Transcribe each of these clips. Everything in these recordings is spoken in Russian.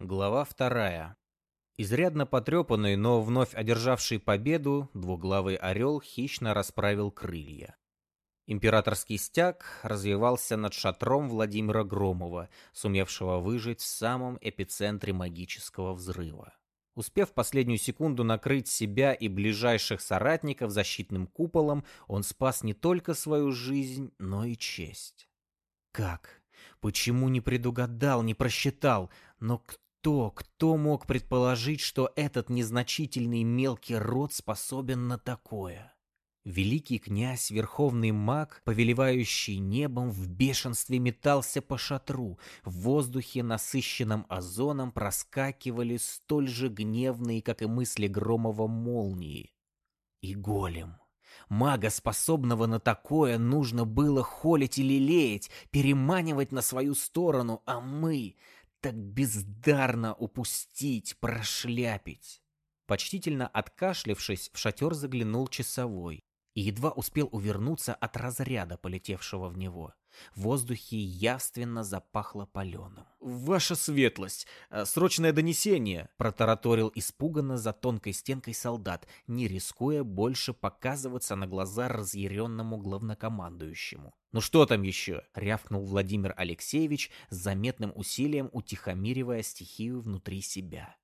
Глава вторая. Изрядно потрепанный, но вновь одержавший победу, двуглавый орел хищно расправил крылья. Императорский стяг развивался над шатром Владимира Громова, сумевшего выжить в самом эпицентре магического взрыва. Успев последнюю секунду накрыть себя и ближайших соратников защитным куполом, он спас не только свою жизнь, но и честь. Как? Почему не предугадал, не просчитал? Но кто? Кто, кто мог предположить, что этот незначительный мелкий род способен на такое? Великий князь, верховный маг, повелевающий небом, в бешенстве метался по шатру. В воздухе, насыщенном озоном, проскакивали столь же гневные, как и мысли Громова, молнии. И голем. Мага, способного на такое, нужно было холить или лелеять, переманивать на свою сторону, а мы так бездарно упустить, прошляпить. Почтительно откашлившись, в шатер заглянул часовой и едва успел увернуться от разряда, полетевшего в него. В воздухе явственно запахло паленым. «Ваша светлость! Э, срочное донесение!» — протараторил испуганно за тонкой стенкой солдат, не рискуя больше показываться на глаза разъяренному главнокомандующему. «Ну что там еще?» — рявкнул Владимир Алексеевич с заметным усилием утихомиривая стихию внутри себя.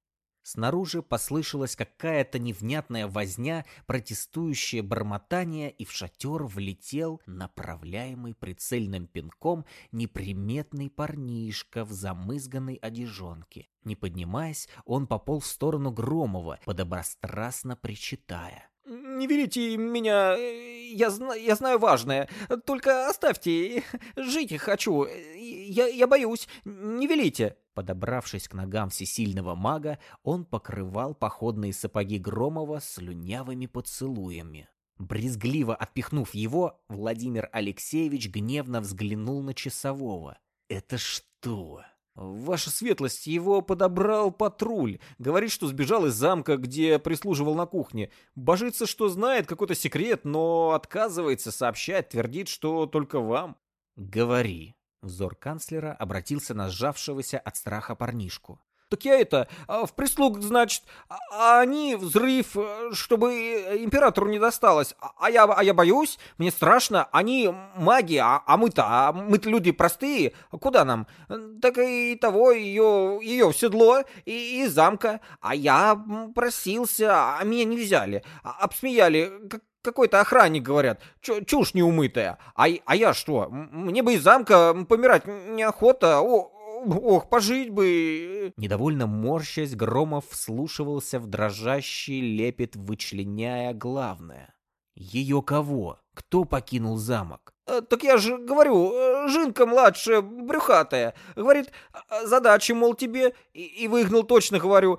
Снаружи послышалась какая-то невнятная возня, протестующее бормотание, и в шатер влетел, направляемый прицельным пинком, неприметный парнишка в замызганной одежонке. Не поднимаясь, он пополз в сторону Громова, подобострастно причитая. «Не верите меня, я, зна я знаю важное, только оставьте, жить хочу, я, я боюсь, не велите». Подобравшись к ногам всесильного мага, он покрывал походные сапоги Громова слюнявыми поцелуями. Брезгливо отпихнув его, Владимир Алексеевич гневно взглянул на часового. «Это что?» «Ваша светлость, его подобрал патруль. Говорит, что сбежал из замка, где прислуживал на кухне. Божится, что знает какой-то секрет, но отказывается сообщать, твердит, что только вам». «Говори», Взор канцлера обратился на сжавшегося от страха парнишку. Так я это, а, в прислуг, значит, а, а они взрыв, э, чтобы э, императору не досталось. А я, а я боюсь, мне страшно, они маги, а, а мы-то, а мы-то люди простые, куда нам? Так и того, ее, ее в седло и, и замка, а я просился, а меня не взяли, обсмеяли, как какой-то охранник, говорят. Чушь неумытая. А, а я что? Мне бы из замка помирать неохота. О, ох, пожить бы. Недовольно морщась, Громов вслушивался в дрожащий лепет, вычленяя главное. Ее кого? Кто покинул замок? Э, так я же говорю, э, Жинка младшая, брюхатая. Говорит, «А, задачи, мол, тебе. И, и выгнал точно, говорю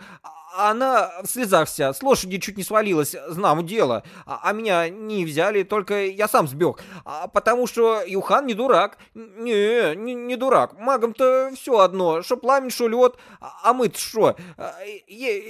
она в слезах вся, с лошади чуть не свалилась, знам дело. А, а меня не взяли, только я сам сбег. А, потому что Юхан не дурак. Не, не, не дурак. Магам-то все одно, что пламень, что лед. А, а мы-то что? А,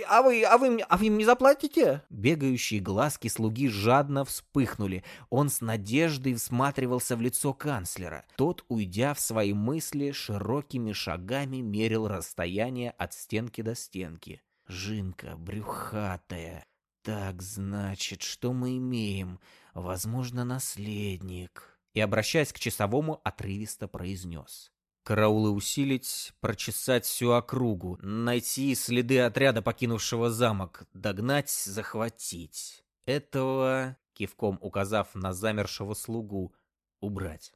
а, вы, а, вы, а вы мне заплатите? Бегающие глазки слуги жадно вспыхнули. Он с надеждой всматривался в лицо канцлера. Тот, уйдя в свои мысли, широкими шагами мерил расстояние от стенки до стенки. Жинка брюхатая. Так, значит, что мы имеем? Возможно, наследник. И, обращаясь к часовому, отрывисто произнес. Караулы усилить, прочесать всю округу, найти следы отряда, покинувшего замок, догнать, захватить. Этого, кивком указав на замершего слугу, убрать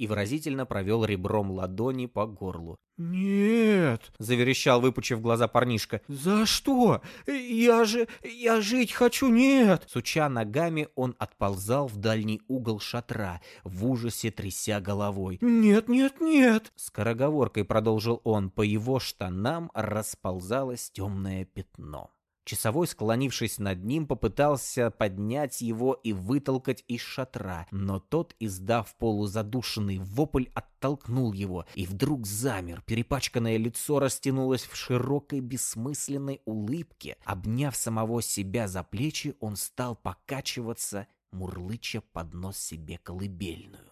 и выразительно провел ребром ладони по горлу. «Нет!» — заверещал, выпучив глаза парнишка. «За что? Я же... я жить хочу, нет!» Суча ногами, он отползал в дальний угол шатра, в ужасе тряся головой. «Нет, нет, нет!» Скороговоркой продолжил он, по его штанам расползалось темное пятно. Часовой, склонившись над ним, попытался поднять его и вытолкать из шатра, но тот, издав полузадушенный вопль, оттолкнул его, и вдруг замер. Перепачканное лицо растянулось в широкой бессмысленной улыбке. Обняв самого себя за плечи, он стал покачиваться, мурлыча под нос себе колыбельную.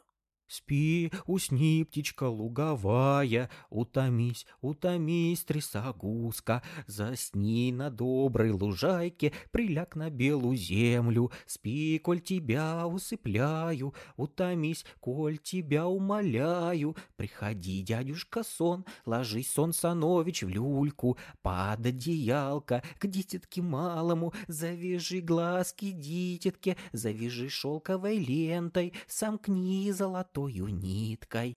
Спи, усни, птичка луговая, утомись, утомись, трясогузка, засни на доброй лужайке, приляг на белую землю, спи, коль тебя усыпляю, утомись, коль тебя умоляю, приходи, дядюшка сон, ложись, сон Санович, в люльку, под одеялко, к дитятке малому, завяжи глазки дитятке, завяжи шелковой лентой, сомкни золотой золотою ниткой.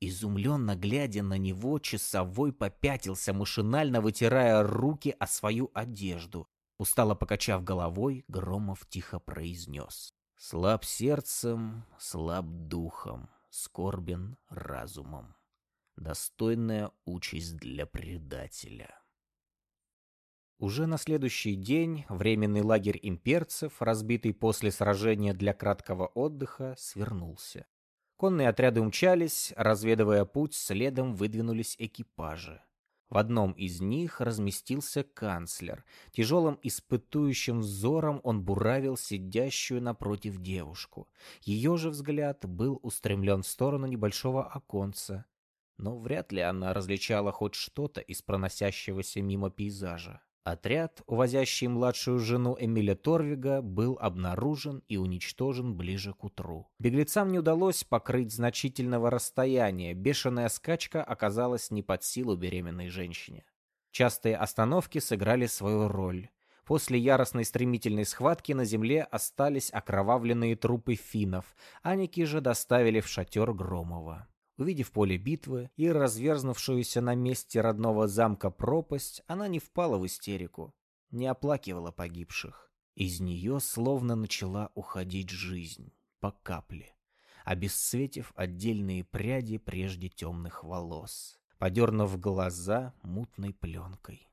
Изумленно глядя на него, часовой попятился, машинально вытирая руки о свою одежду. Устало покачав головой, Громов тихо произнес. «Слаб сердцем, слаб духом, скорбен разумом. Достойная участь для предателя». Уже на следующий день временный лагерь имперцев, разбитый после сражения для краткого отдыха, свернулся. Конные отряды умчались, разведывая путь, следом выдвинулись экипажи. В одном из них разместился канцлер. Тяжелым испытующим взором он буравил сидящую напротив девушку. Ее же взгляд был устремлен в сторону небольшого оконца, но вряд ли она различала хоть что-то из проносящегося мимо пейзажа. Отряд, увозящий младшую жену Эмиля Торвига, был обнаружен и уничтожен ближе к утру. Беглецам не удалось покрыть значительного расстояния, бешеная скачка оказалась не под силу беременной женщине. Частые остановки сыграли свою роль. После яростной стремительной схватки на земле остались окровавленные трупы финнов, аники же доставили в шатер Громова. Увидев поле битвы и разверзнувшуюся на месте родного замка пропасть, она не впала в истерику, не оплакивала погибших. Из нее словно начала уходить жизнь, по капле, обесцветив отдельные пряди прежде темных волос, подернув глаза мутной пленкой.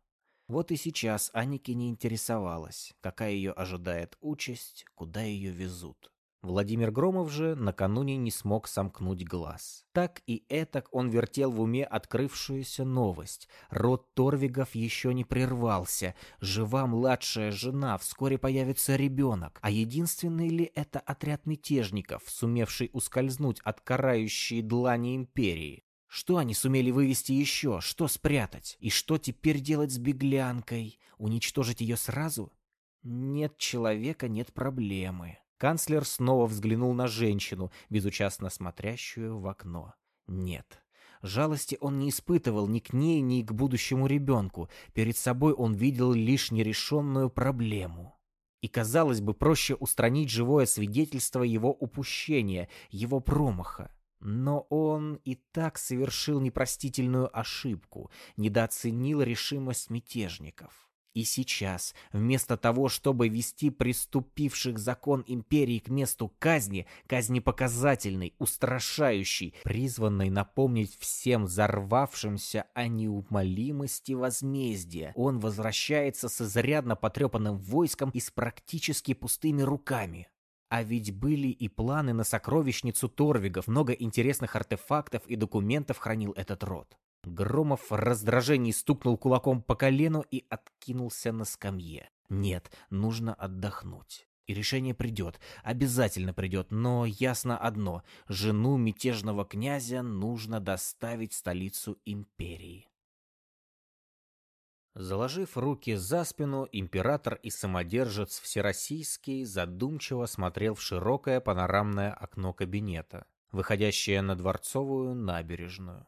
Вот и сейчас Анике не интересовалась, какая ее ожидает участь, куда ее везут. Владимир Громов же накануне не смог сомкнуть глаз. Так и этак он вертел в уме открывшуюся новость. Род Торвигов еще не прервался. Жива младшая жена, вскоре появится ребенок. А единственный ли это отряд мятежников, сумевший ускользнуть от карающей длани империи? Что они сумели вывести еще? Что спрятать? И что теперь делать с беглянкой? Уничтожить ее сразу? Нет человека, нет проблемы. Канцлер снова взглянул на женщину, безучастно смотрящую в окно. Нет. Жалости он не испытывал ни к ней, ни к будущему ребенку. Перед собой он видел лишь нерешенную проблему. И, казалось бы, проще устранить живое свидетельство его упущения, его промаха. Но он и так совершил непростительную ошибку, недооценил решимость мятежников. И сейчас, вместо того, чтобы вести приступивших закон империи к месту казни, казни показательной, устрашающей, призванной напомнить всем взорвавшимся о неумолимости возмездия, он возвращается с изрядно потрепанным войском и с практически пустыми руками. А ведь были и планы на сокровищницу Торвигов, много интересных артефактов и документов хранил этот род. Громов в раздражении стукнул кулаком по колену и откинулся на скамье. Нет, нужно отдохнуть. И решение придет, обязательно придет, но ясно одно — жену мятежного князя нужно доставить в столицу империи. Заложив руки за спину, император и самодержец Всероссийский задумчиво смотрел в широкое панорамное окно кабинета, выходящее на Дворцовую набережную.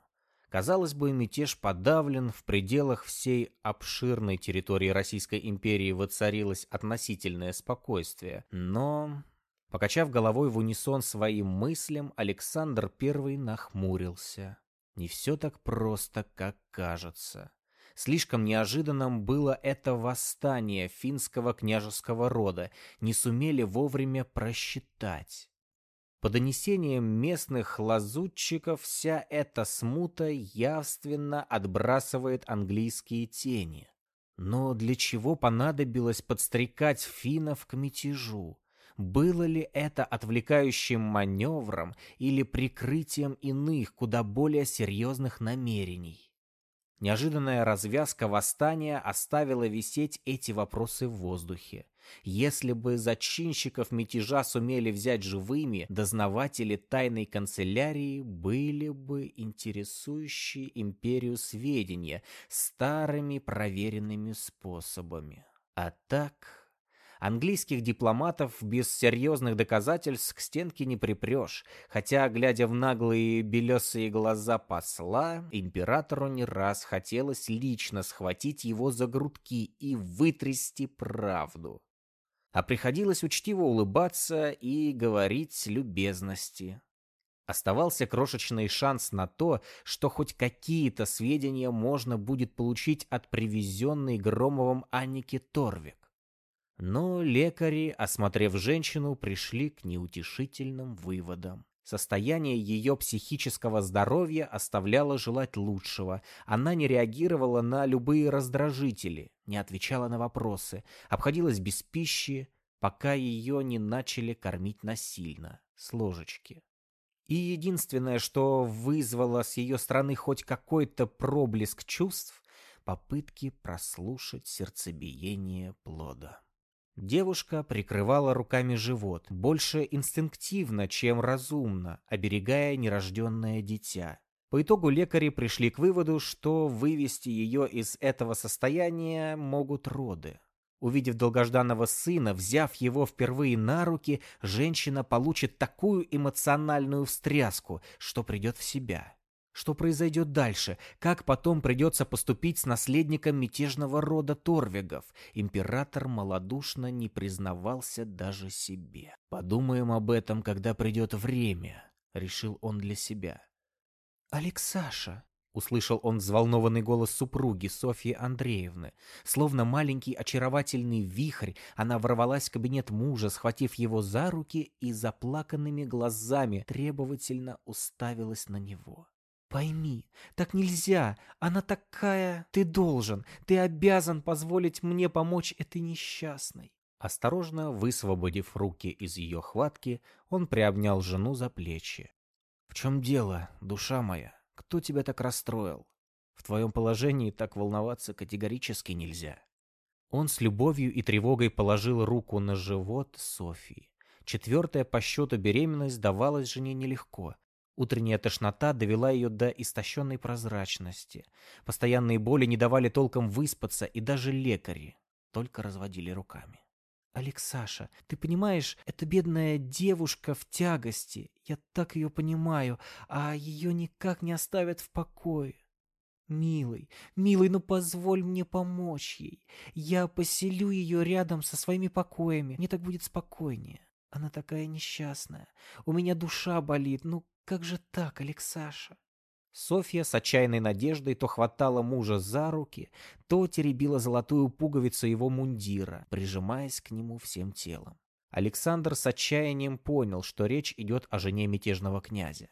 Казалось бы, мятеж подавлен, в пределах всей обширной территории Российской империи воцарилось относительное спокойствие. Но, покачав головой в унисон своим мыслям, Александр I нахмурился. Не все так просто, как кажется. Слишком неожиданным было это восстание финского княжеского рода, не сумели вовремя просчитать. По донесениям местных лазутчиков, вся эта смута явственно отбрасывает английские тени. Но для чего понадобилось подстрекать финнов к мятежу? Было ли это отвлекающим маневром или прикрытием иных, куда более серьезных намерений? Неожиданная развязка восстания оставила висеть эти вопросы в воздухе. Если бы зачинщиков мятежа сумели взять живыми, дознаватели тайной канцелярии были бы интересующие империю сведения старыми проверенными способами. А так... Английских дипломатов без серьезных доказательств к стенке не припрешь, хотя, глядя в наглые белесые глаза посла, императору не раз хотелось лично схватить его за грудки и вытрясти правду. А приходилось учтиво улыбаться и говорить любезности. Оставался крошечный шанс на то, что хоть какие-то сведения можно будет получить от привезенной Громовым Анники Торвик. Но лекари, осмотрев женщину, пришли к неутешительным выводам. Состояние ее психического здоровья оставляло желать лучшего. Она не реагировала на любые раздражители, не отвечала на вопросы, обходилась без пищи, пока ее не начали кормить насильно, с ложечки. И единственное, что вызвало с ее стороны хоть какой-то проблеск чувств, попытки прослушать сердцебиение плода. Девушка прикрывала руками живот, больше инстинктивно, чем разумно, оберегая нерожденное дитя. По итогу лекари пришли к выводу, что вывести ее из этого состояния могут роды. Увидев долгожданного сына, взяв его впервые на руки, женщина получит такую эмоциональную встряску, что придет в себя. Что произойдет дальше? Как потом придется поступить с наследником мятежного рода Торвигов? Император малодушно не признавался даже себе. «Подумаем об этом, когда придет время», — решил он для себя. «Алексаша», — услышал он взволнованный голос супруги Софьи Андреевны. Словно маленький очаровательный вихрь, она ворвалась в кабинет мужа, схватив его за руки и заплаканными глазами требовательно уставилась на него. Пойми, так нельзя. Она такая... Ты должен, ты обязан позволить мне помочь этой несчастной. Осторожно высвободив руки из ее хватки, он приобнял жену за плечи. «В чем дело, душа моя? Кто тебя так расстроил? В твоем положении так волноваться категорически нельзя». Он с любовью и тревогой положил руку на живот Софии. Четвертая по счету беременность давалась жене нелегко, Утренняя тошнота довела ее до истощенной прозрачности. Постоянные боли не давали толком выспаться, и даже лекари только разводили руками. «Алексаша, ты понимаешь, эта бедная девушка в тягости. Я так ее понимаю, а ее никак не оставят в покое. Милый, милый, ну позволь мне помочь ей. Я поселю ее рядом со своими покоями. Мне так будет спокойнее. Она такая несчастная. У меня душа болит. Ну как же так, Алексаша? Софья с отчаянной надеждой то хватала мужа за руки, то теребила золотую пуговицу его мундира, прижимаясь к нему всем телом. Александр с отчаянием понял, что речь идет о жене мятежного князя.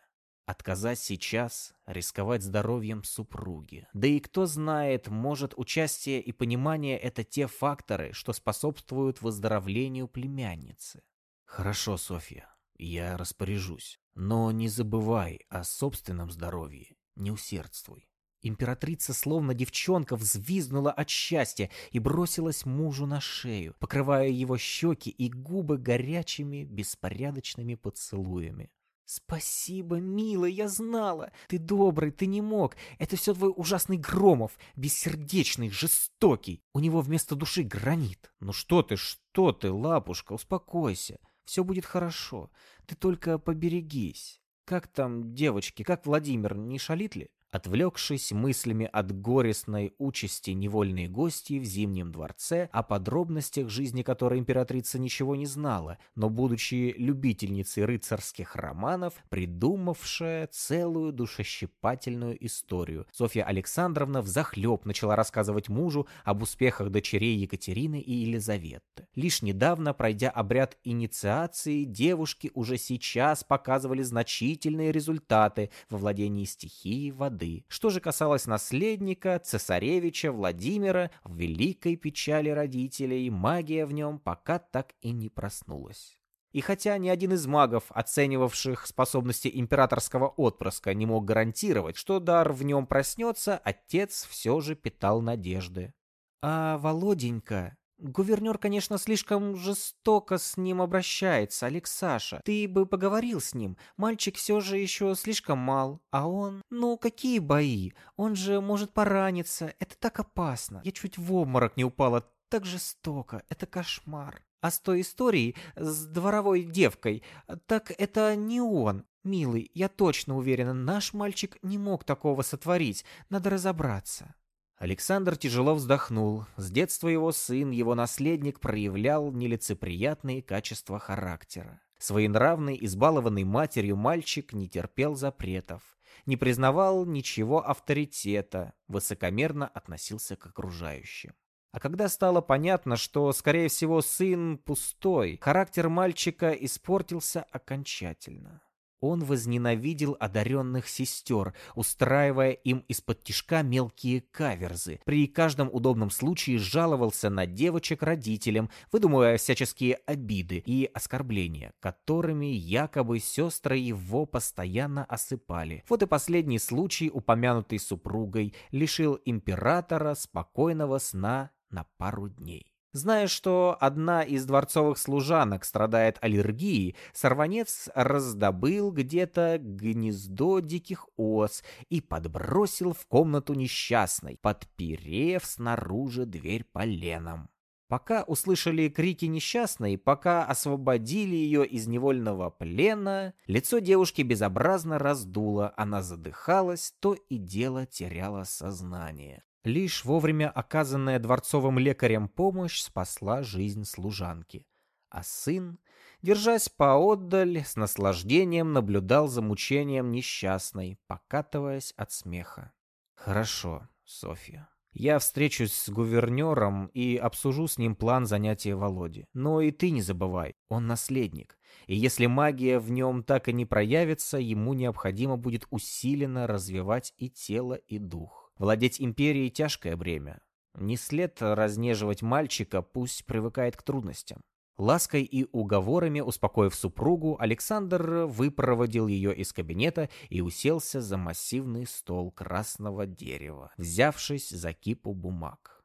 Отказать сейчас, рисковать здоровьем супруги. Да и кто знает, может участие и понимание — это те факторы, что способствуют выздоровлению племянницы. Хорошо, Софья, я распоряжусь. Но не забывай о собственном здоровье, не усердствуй. Императрица, словно девчонка, взвизгнула от счастья и бросилась мужу на шею, покрывая его щеки и губы горячими, беспорядочными поцелуями. «Спасибо, милый, я знала. Ты добрый, ты не мог. Это все твой ужасный Громов, бессердечный, жестокий. У него вместо души гранит. Ну что ты, что ты, лапушка, успокойся. Все будет хорошо. Ты только поберегись. Как там девочки, как Владимир, не шалит ли? Отвлекшись мыслями от горестной участи невольной гости в Зимнем дворце, о подробностях жизни которой императрица ничего не знала, но, будучи любительницей рыцарских романов, придумавшая целую душещипательную историю, Софья Александровна взахлеб начала рассказывать мужу об успехах дочерей Екатерины и Елизаветы. Лишь недавно, пройдя обряд инициации, девушки уже сейчас показывали значительные результаты во владении стихией воды воды. Что же касалось наследника, цесаревича Владимира, в великой печали родителей магия в нем пока так и не проснулась. И хотя ни один из магов, оценивавших способности императорского отпрыска, не мог гарантировать, что дар в нем проснется, отец все же питал надежды. «А Володенька...» Гувернер, конечно, слишком жестоко с ним обращается, Алексаша. Ты бы поговорил с ним. Мальчик все же еще слишком мал. А он... Ну, какие бои? Он же может пораниться. Это так опасно. Я чуть в обморок не упала. Так жестоко. Это кошмар. А с той историей с дворовой девкой, так это не он. Милый, я точно уверена, наш мальчик не мог такого сотворить. Надо разобраться. Александр тяжело вздохнул. С детства его сын, его наследник, проявлял нелицеприятные качества характера. Своенравный, избалованный матерью мальчик не терпел запретов, не признавал ничего авторитета, высокомерно относился к окружающим. А когда стало понятно, что, скорее всего, сын пустой, характер мальчика испортился окончательно. Он возненавидел одаренных сестер, устраивая им из-под тишка мелкие каверзы. При каждом удобном случае жаловался на девочек родителям, выдумывая всяческие обиды и оскорбления, которыми якобы сестры его постоянно осыпали. Вот и последний случай, упомянутый супругой, лишил императора спокойного сна на пару дней. Зная, что одна из дворцовых служанок страдает аллергией, сорванец раздобыл где-то гнездо диких ос и подбросил в комнату несчастной, подперев снаружи дверь поленом. Пока услышали крики несчастной, пока освободили ее из невольного плена, лицо девушки безобразно раздуло, она задыхалась, то и дело теряла сознание. Лишь вовремя оказанная дворцовым лекарем помощь спасла жизнь служанки. А сын, держась поотдаль, с наслаждением наблюдал за мучением несчастной, покатываясь от смеха. «Хорошо, Софья. Я встречусь с гувернером и обсужу с ним план занятия Володи. Но и ты не забывай, он наследник. И если магия в нем так и не проявится, ему необходимо будет усиленно развивать и тело, и дух. Владеть империей — тяжкое бремя. Не след разнеживать мальчика, пусть привыкает к трудностям. Лаской и уговорами успокоив супругу, Александр выпроводил ее из кабинета и уселся за массивный стол красного дерева, взявшись за кипу бумаг.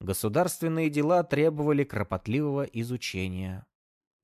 Государственные дела требовали кропотливого изучения.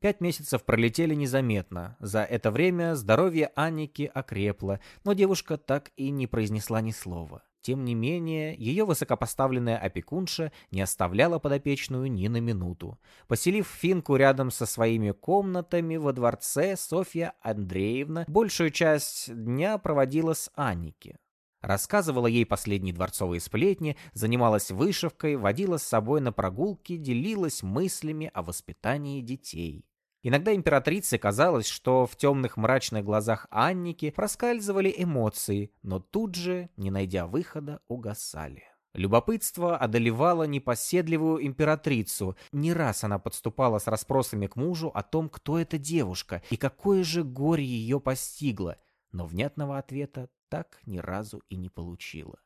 Пять месяцев пролетели незаметно. За это время здоровье Анники окрепло, но девушка так и не произнесла ни слова. Тем не менее, ее высокопоставленная опекунша не оставляла подопечную ни на минуту. Поселив Финку рядом со своими комнатами во дворце, Софья Андреевна большую часть дня проводила с Анники. Рассказывала ей последние дворцовые сплетни, занималась вышивкой, водила с собой на прогулки, делилась мыслями о воспитании детей. Иногда императрице казалось, что в темных мрачных глазах Анники проскальзывали эмоции, но тут же, не найдя выхода, угасали. Любопытство одолевало непоседливую императрицу. Не раз она подступала с расспросами к мужу о том, кто эта девушка и какое же горе ее постигло, но внятного ответа так ни разу и не получила.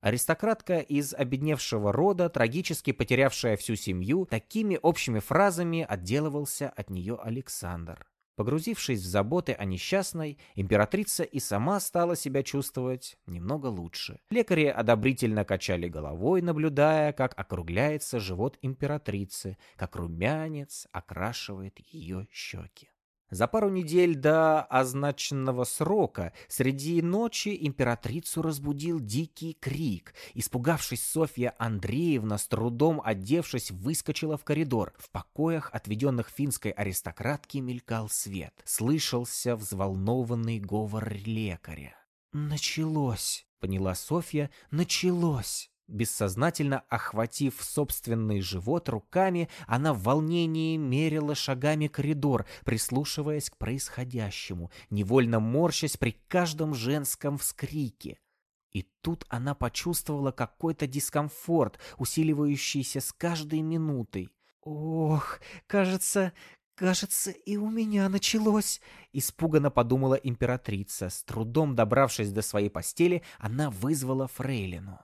Аристократка из обедневшего рода, трагически потерявшая всю семью, такими общими фразами отделывался от нее Александр. Погрузившись в заботы о несчастной, императрица и сама стала себя чувствовать немного лучше. Лекари одобрительно качали головой, наблюдая, как округляется живот императрицы, как румянец окрашивает ее щеки. За пару недель до означенного срока среди ночи императрицу разбудил дикий крик. Испугавшись, Софья Андреевна, с трудом одевшись, выскочила в коридор. В покоях, отведенных финской аристократке, мелькал свет. Слышался взволнованный говор лекаря. «Началось», — поняла Софья, — «началось». Бессознательно охватив собственный живот руками, она в волнении мерила шагами коридор, прислушиваясь к происходящему, невольно морщась при каждом женском вскрике. И тут она почувствовала какой-то дискомфорт, усиливающийся с каждой минутой. «Ох, кажется, кажется, и у меня началось», — испуганно подумала императрица. С трудом добравшись до своей постели, она вызвала фрейлину.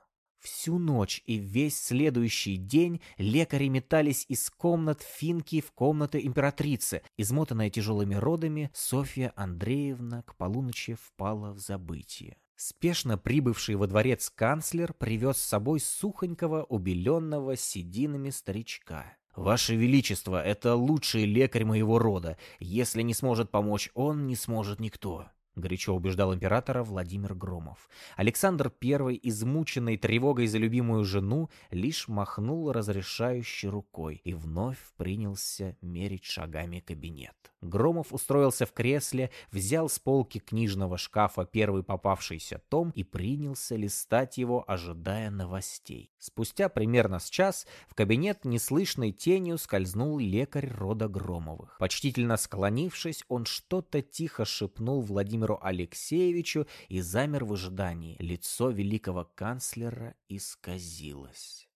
Всю ночь и весь следующий день лекари метались из комнат Финки в комнаты императрицы. Измотанная тяжелыми родами, Софья Андреевна к полуночи впала в забытие. Спешно прибывший во дворец канцлер привез с собой сухонького, убеленного сединами старичка. «Ваше Величество, это лучший лекарь моего рода. Если не сможет помочь он, не сможет никто» горячо убеждал императора Владимир Громов. Александр I, измученный тревогой за любимую жену, лишь махнул разрешающей рукой и вновь принялся мерить шагами кабинет. Громов устроился в кресле, взял с полки книжного шкафа первый попавшийся том и принялся листать его, ожидая новостей. Спустя примерно с час в кабинет неслышной тенью скользнул лекарь рода Громовых. Почтительно склонившись, он что-то тихо шепнул Владимиру Алексеевичу и замер в ожидании. Лицо великого канцлера исказилось.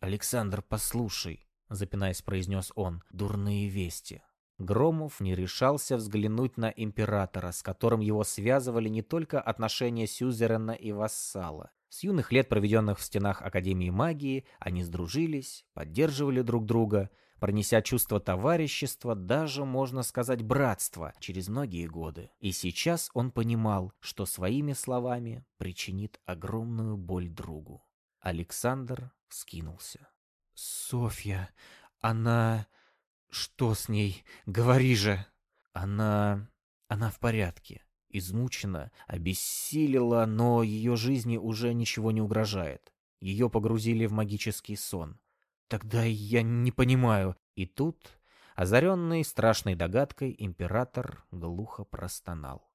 «Александр, послушай», — запинаясь, произнес он, — «дурные вести». Громов не решался взглянуть на императора, с которым его связывали не только отношения сюзерена и вассала. С юных лет, проведенных в стенах Академии магии, они сдружились, поддерживали друг друга — пронеся чувство товарищества, даже, можно сказать, братства через многие годы. И сейчас он понимал, что своими словами причинит огромную боль другу. Александр вскинулся. «Софья, она... Что с ней? Говори же!» «Она... она в порядке. Измучена, обессилила, но ее жизни уже ничего не угрожает. Ее погрузили в магический сон. Тогда я не понимаю. И тут, озаренный страшной догадкой, император глухо простонал.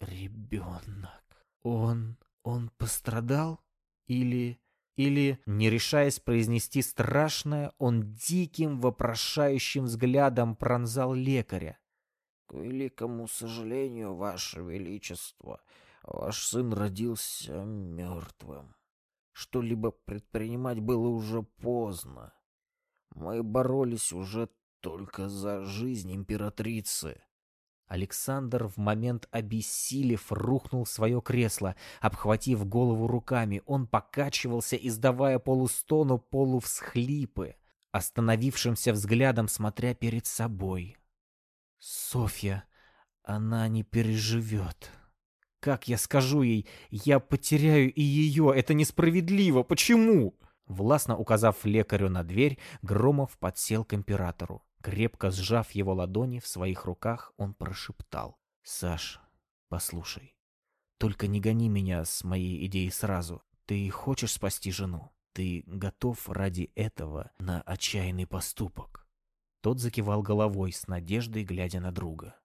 Ребенок. Он... он пострадал? Или... Или, не решаясь произнести страшное, он диким, вопрошающим взглядом пронзал лекаря. — К великому сожалению, Ваше Величество, ваш сын родился мертвым. Что-либо предпринимать было уже поздно. Мы боролись уже только за жизнь императрицы. Александр в момент обессилев рухнул в свое кресло, обхватив голову руками. Он покачивался, издавая полустону, полувсхлипы, остановившимся взглядом смотря перед собой. «Софья, она не переживет», как я скажу ей, я потеряю и ее, это несправедливо, почему? Властно указав лекарю на дверь, Громов подсел к императору. Крепко сжав его ладони в своих руках, он прошептал. «Саш, послушай, только не гони меня с моей идеей сразу. Ты хочешь спасти жену? Ты готов ради этого на отчаянный поступок?» Тот закивал головой с надеждой, глядя на друга.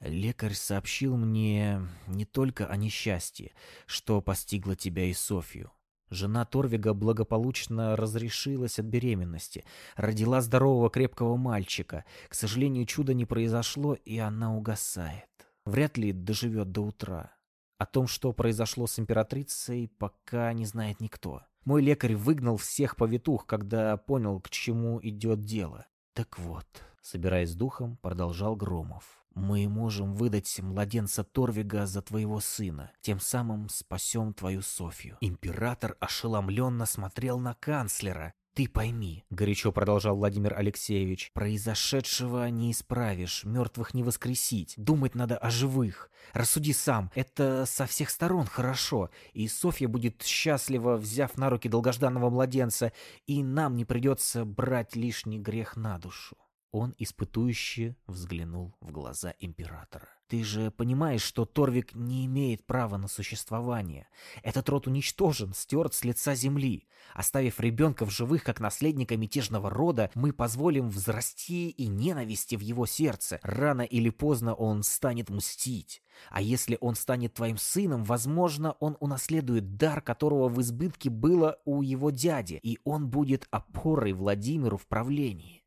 Лекарь сообщил мне не только о несчастье, что постигло тебя и Софью. Жена Торвига благополучно разрешилась от беременности, родила здорового крепкого мальчика. К сожалению, чудо не произошло, и она угасает. Вряд ли доживет до утра. О том, что произошло с императрицей, пока не знает никто. Мой лекарь выгнал всех повитух, когда понял, к чему идет дело. Так вот, собираясь духом, продолжал Громов. Мы можем выдать младенца Торвига за твоего сына, тем самым спасем твою Софью. Император ошеломленно смотрел на канцлера. «Ты пойми», — горячо продолжал Владимир Алексеевич, «произошедшего не исправишь, мертвых не воскресить, думать надо о живых. Рассуди сам, это со всех сторон хорошо, и Софья будет счастлива, взяв на руки долгожданного младенца, и нам не придется брать лишний грех на душу». Он испытующе взглянул в глаза императора. «Ты же понимаешь, что Торвик не имеет права на существование. Этот род уничтожен, стерт с лица земли. Оставив ребенка в живых как наследника мятежного рода, мы позволим взрасти и ненависти в его сердце. Рано или поздно он станет мстить. А если он станет твоим сыном, возможно, он унаследует дар, которого в избытке было у его дяди, и он будет опорой Владимиру в правлении.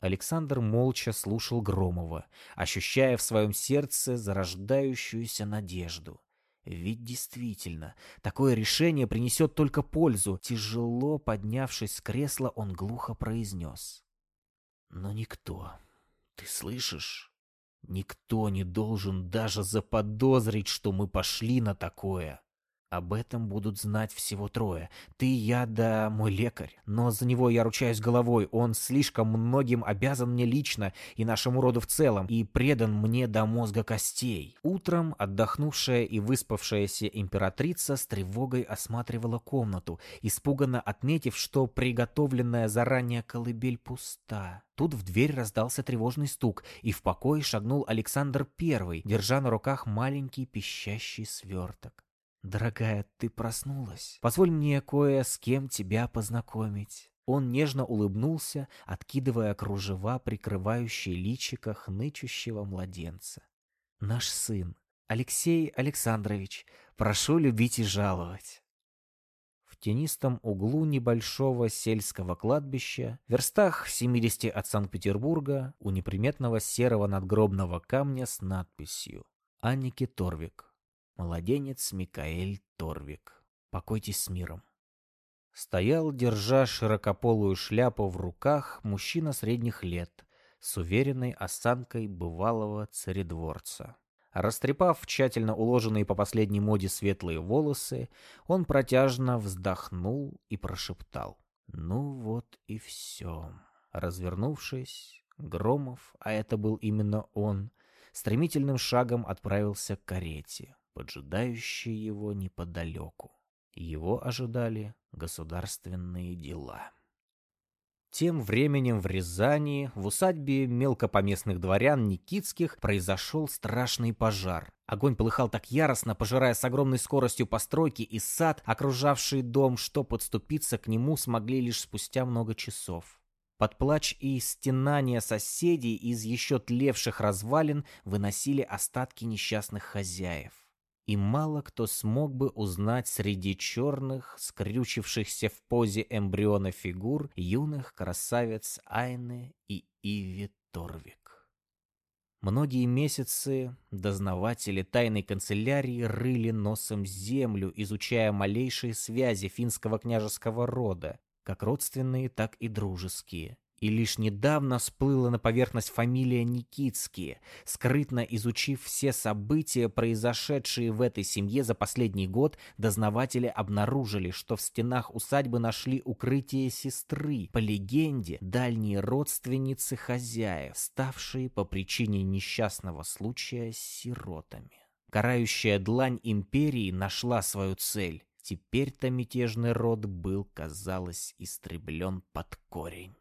Александр молча слушал Громова, ощущая в своем сердце зарождающуюся надежду. Ведь действительно, такое решение принесет только пользу. Тяжело поднявшись с кресла, он глухо произнес. Но никто, ты слышишь? Никто не должен даже заподозрить, что мы пошли на такое. Об этом будут знать всего трое. Ты, я да мой лекарь. Но за него я ручаюсь головой. Он слишком многим обязан мне лично и нашему роду в целом, и предан мне до мозга костей. Утром отдохнувшая и выспавшаяся императрица с тревогой осматривала комнату, испуганно отметив, что приготовленная заранее колыбель пуста. Тут в дверь раздался тревожный стук, и в покой шагнул Александр Первый, держа на руках маленький пищащий сверток. «Дорогая, ты проснулась? Позволь мне кое с кем тебя познакомить». Он нежно улыбнулся, откидывая кружева, прикрывающие личико хнычущего младенца. «Наш сын, Алексей Александрович, прошу любить и жаловать». В тенистом углу небольшого сельского кладбища, в верстах в 70 от Санкт-Петербурга, у неприметного серого надгробного камня с надписью «Анники Торвик, Младенец Микаэль Торвик. Покойтесь с миром. Стоял, держа широкополую шляпу в руках, мужчина средних лет, с уверенной осанкой бывалого царедворца. Растрепав тщательно уложенные по последней моде светлые волосы, он протяжно вздохнул и прошептал. «Ну вот и все». Развернувшись, Громов, а это был именно он, стремительным шагом отправился к карете поджидающий его неподалеку. Его ожидали государственные дела. Тем временем в Рязани, в усадьбе мелкопоместных дворян Никитских, произошел страшный пожар. Огонь полыхал так яростно, пожирая с огромной скоростью постройки и сад, окружавший дом, что подступиться к нему смогли лишь спустя много часов. Под плач и стенания соседей из еще тлевших развалин выносили остатки несчастных хозяев и мало кто смог бы узнать среди черных, скрючившихся в позе эмбриона фигур, юных красавиц Айны и Иви Торвик. Многие месяцы дознаватели тайной канцелярии рыли носом землю, изучая малейшие связи финского княжеского рода, как родственные, так и дружеские. И лишь недавно всплыла на поверхность фамилия Никитские, скрытно изучив все события, произошедшие в этой семье за последний год, дознаватели обнаружили, что в стенах усадьбы нашли укрытие сестры, по легенде, дальние родственницы хозяев, ставшие по причине несчастного случая сиротами. Карающая длань империи нашла свою цель. Теперь-то мятежный род был, казалось, истреблен под корень.